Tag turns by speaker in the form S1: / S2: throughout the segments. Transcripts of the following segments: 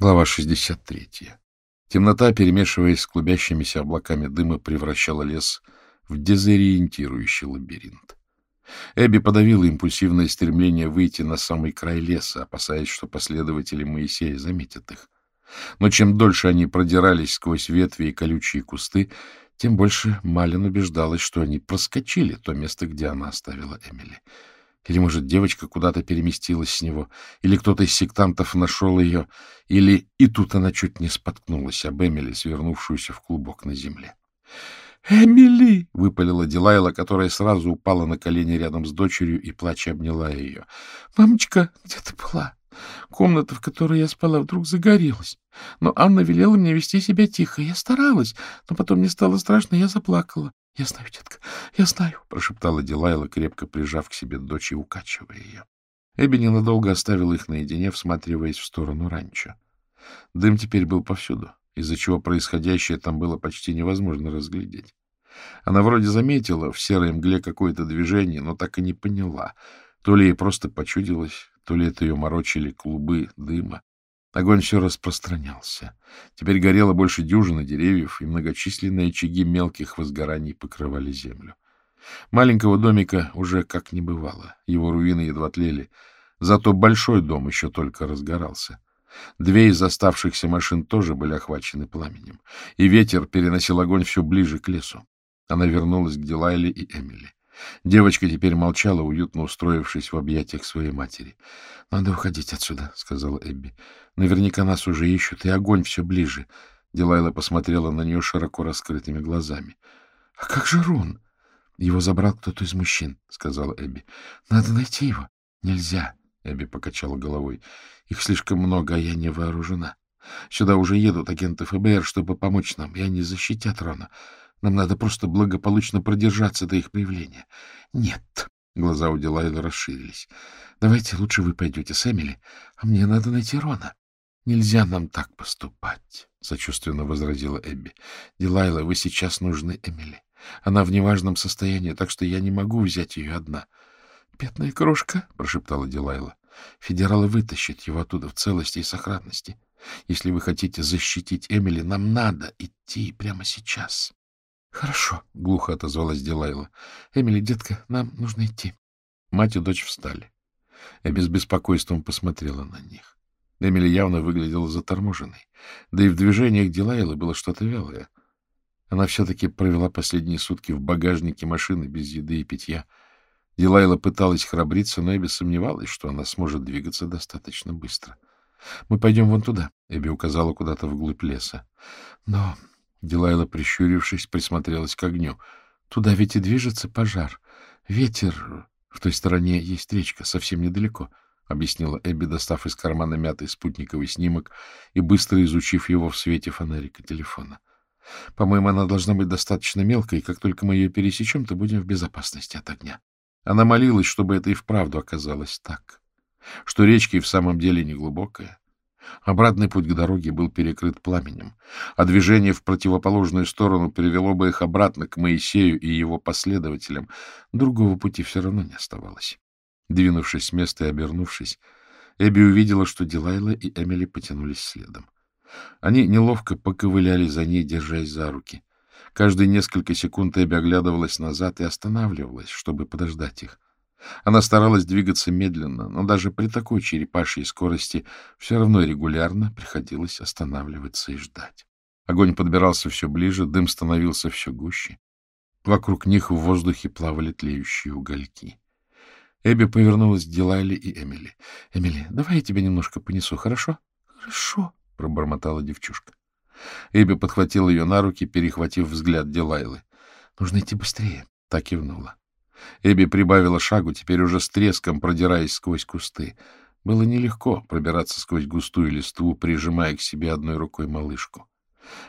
S1: Глава 63. Темнота, перемешиваясь с клубящимися облаками дыма, превращала лес в дезориентирующий лабиринт. Эбби подавила импульсивное стремление выйти на самый край леса, опасаясь, что последователи Моисея заметят их. Но чем дольше они продирались сквозь ветви и колючие кусты, тем больше Малин убеждалась, что они проскочили то место, где она оставила Эмили. Или, может, девочка куда-то переместилась с него, или кто-то из сектантов нашел ее, или и тут она чуть не споткнулась об Эмили, свернувшуюся в клубок на земле. «Эмили!» — выпалила Дилайла, которая сразу упала на колени рядом с дочерью и, плача, обняла ее. «Мамочка, где ты была? Комната, в которой я спала, вдруг загорелась. Но Анна велела мне вести себя тихо. Я старалась, но потом мне стало страшно, я заплакала. — Я знаю, детка, я знаю, — прошептала Дилайла, крепко прижав к себе дочь и укачивая ее. Эбби ненадолго оставила их наедине, всматриваясь в сторону ранчо. Дым теперь был повсюду, из-за чего происходящее там было почти невозможно разглядеть. Она вроде заметила в серой мгле какое-то движение, но так и не поняла, то ли ей просто почудилось, то ли это ее морочили клубы дыма. Огонь все распространялся. Теперь горело больше дюжины деревьев, и многочисленные очаги мелких возгораний покрывали землю. Маленького домика уже как не бывало, его руины едва тлели, зато большой дом еще только разгорался. Две из оставшихся машин тоже были охвачены пламенем, и ветер переносил огонь все ближе к лесу. Она вернулась к Дилайле и Эмили. Девочка теперь молчала, уютно устроившись в объятиях своей матери. — Надо уходить отсюда, — сказала Эбби. — Наверняка нас уже ищут, и огонь все ближе. Дилайла посмотрела на нее широко раскрытыми глазами. — А как же Рон? — Его забрал кто-то из мужчин, — сказала Эбби. — Надо найти его. — Нельзя, — Эбби покачала головой. — Их слишком много, а я не вооружена. Сюда уже едут агенты ФБР, чтобы помочь нам, и они защитят Рона. Нам надо просто благополучно продержаться до их появления. — Нет. Глаза у Дилайла расширились. — Давайте лучше вы пойдете с Эмили, а мне надо найти Рона. — Нельзя нам так поступать, — сочувственно возразила Эбби. — Дилайла, вы сейчас нужны Эмили. Она в неважном состоянии, так что я не могу взять ее одна. — Бедная крошка, — прошептала Дилайла. — Федералы вытащат его оттуда в целости и сохранности. Если вы хотите защитить Эмили, нам надо идти прямо сейчас. — Хорошо, — глухо отозвалась Дилайла. — Эмили, детка, нам нужно идти. Мать и дочь встали. Эбби с беспокойством посмотрела на них. Эмили явно выглядела заторможенной. Да и в движениях Дилайлы было что-то вялое. Она все-таки провела последние сутки в багажнике машины без еды и питья. Дилайла пыталась храбриться, но Эбби сомневалась, что она сможет двигаться достаточно быстро. — Мы пойдем вон туда, — Эбби указала куда-то вглубь леса. — Но Дилайла, прищурившись, присмотрелась к огню. Туда ведь и движется пожар. Ветер... В той стороне есть речка, совсем недалеко, — объяснила Эбби, достав из кармана мятый спутниковый снимок и быстро изучив его в свете фонарика телефона. — По-моему, она должна быть достаточно мелкой, и как только мы ее пересечем, то будем в безопасности от огня. Она молилась, чтобы это и вправду оказалось так, что речка и в самом деле неглубокая, Обратный путь к дороге был перекрыт пламенем, а движение в противоположную сторону привело бы их обратно к Моисею и его последователям. Другого пути все равно не оставалось. Двинувшись с места и обернувшись, Эбби увидела, что Дилайла и Эмили потянулись следом. Они неловко поковыляли за ней, держась за руки. Каждые несколько секунд Эбби оглядывалась назад и останавливалась, чтобы подождать их. Она старалась двигаться медленно, но даже при такой черепашьей скорости все равно регулярно приходилось останавливаться и ждать. Огонь подбирался все ближе, дым становился все гуще. Вокруг них в воздухе плавали тлеющие угольки. Эбби повернулась к Дилайле и Эмили. — Эмили, давай я тебя немножко понесу, хорошо? — Хорошо, — пробормотала девчушка. Эбби подхватила ее на руки, перехватив взгляд Дилайлы. — Нужно идти быстрее, — так кивнула. Эбби прибавила шагу, теперь уже с треском продираясь сквозь кусты. Было нелегко пробираться сквозь густую листву, прижимая к себе одной рукой малышку.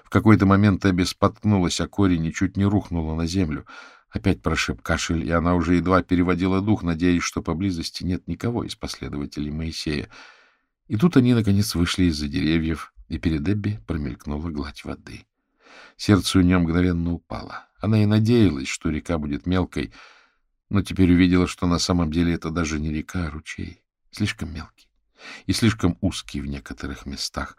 S1: В какой-то момент Эбби споткнулась о корень и чуть не рухнула на землю. Опять прошиб кашель, и она уже едва переводила дух, надеясь, что поблизости нет никого из последователей Моисея. И тут они, наконец, вышли из-за деревьев, и перед Эбби промелькнула гладь воды. Сердце у нее мгновенно упало. Она и надеялась, что река будет мелкой, но теперь увидела, что на самом деле это даже не река, а ручей, слишком мелкий. и слишком узкий в некоторых местах.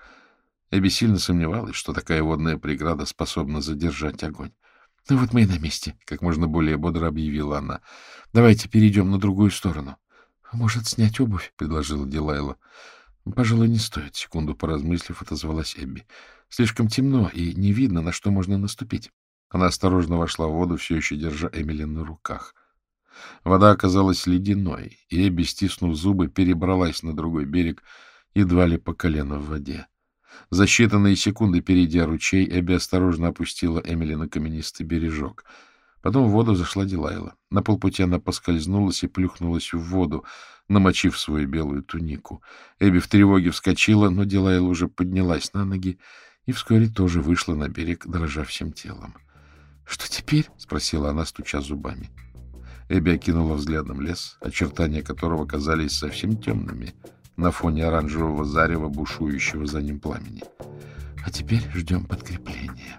S1: Эбби сильно сомневалась, что такая водная преграда способна задержать огонь. — Ну вот мы и на месте, — как можно более бодро объявила она. — Давайте перейдем на другую сторону. — Может, снять обувь? — предложила Дилайла. — Пожалуй, не стоит. Секунду поразмыслив, отозвалась Эбби. — Слишком темно, и не видно, на что можно наступить. Она осторожно вошла в воду, все еще держа Эмили на руках. Вода оказалась ледяной, и Эбби, стиснув зубы, перебралась на другой берег, едва ли по колено в воде. За считанные секунды, перейдя ручей, Эбби осторожно опустила Эмили на каменистый бережок. Потом в воду зашла Дилайла. На полпути она поскользнулась и плюхнулась в воду, намочив свою белую тунику. Эбби в тревоге вскочила, но Дилайла уже поднялась на ноги и вскоре тоже вышла на берег, дрожа всем телом. — Что теперь? — спросила она, стуча зубами. Эбби окинула взглядом лес, очертания которого казались совсем темными на фоне оранжевого зарева, бушующего за ним пламени. — А теперь ждем подкрепления.